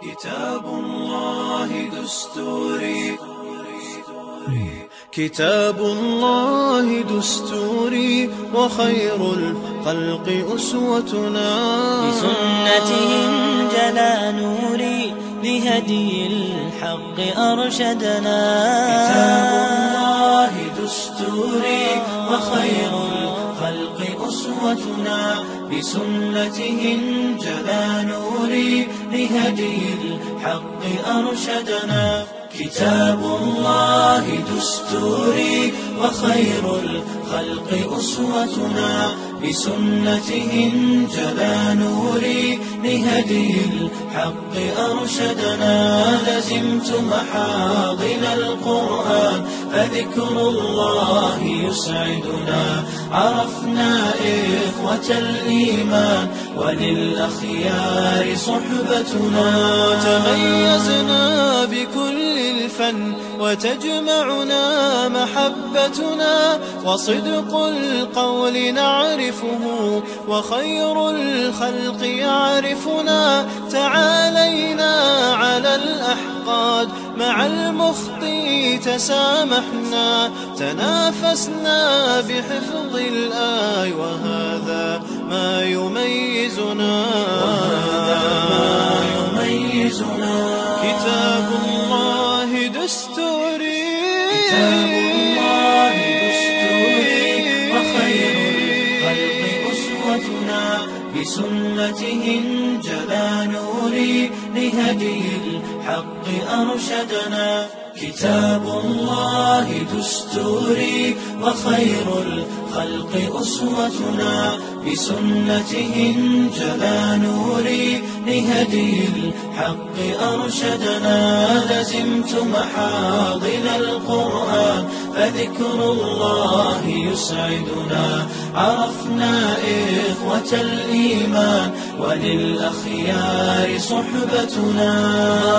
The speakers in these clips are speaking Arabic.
كتاب الله دستوري. كتاب الله دستوري وخير الخلق أسوتنا. بسنته جلا نوري لهدي الحق أرشدنا. كتاب الله دستوري وخير أسوتنا بسنته جلا نوري لهدي الحق أرشدنا. كتاب الله دستوري وخير الخلق أسوتنا بسنته جلا نوري لهدي الحق أرشدنا. لزمت محاضن القرآن فذكر الله يسعدنا. عرفنا إخوة الإيمان وللأخيار صحبتنا. تميزنا بكل الفن وتجمعنا محبتنا. وصدق القول نعرفه وخير الخلق يعرفنا. تعالينا مع المخطي تسامحنا تنافسنا بحفظ الآي وهذا ما يميزنا. وهذا ما يميزنا. أسوتنا بسنته جلا نوري لهدي الحق أرشدنا. كتاب الله دستوري وخير الخلق أسوتنا بسنته جلا نوري لهدي الحق أرشدنا. لزمت محاضن القرآن فذكر الله يسعدنا. عرفنا إخوة الإيمان وللأخيار صحبتنا.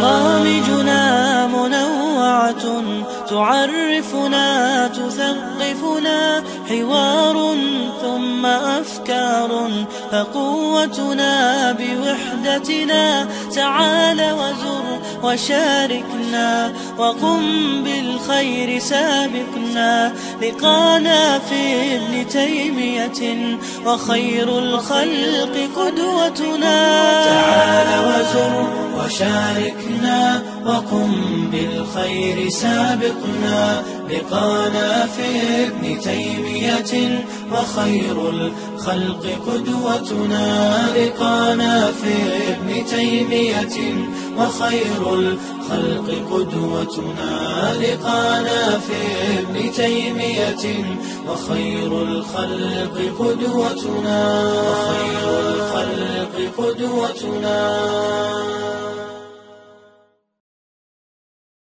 برامجنا منوعة تعرفنا تثقفنا. حوار ثم أفكار فقوتنا بوحدتنا تعال وزر وشاركنا وقم بالخير سابقنا. لقانا في ابن تيمية وخير الخلق قدوتنا. تعال وزر وشاركنا وقم بالخير سابقنا. لقانا في ابن تيمية وخير الخلق قدوتنا. لقانا في ابن تيمية وخير الخلق قدوتنا لقانا في ابن تيمية وخير الخلق قدوتنا وخير الخلق قدوتنا